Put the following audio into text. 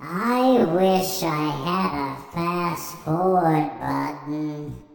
I wish I had a fast forward button.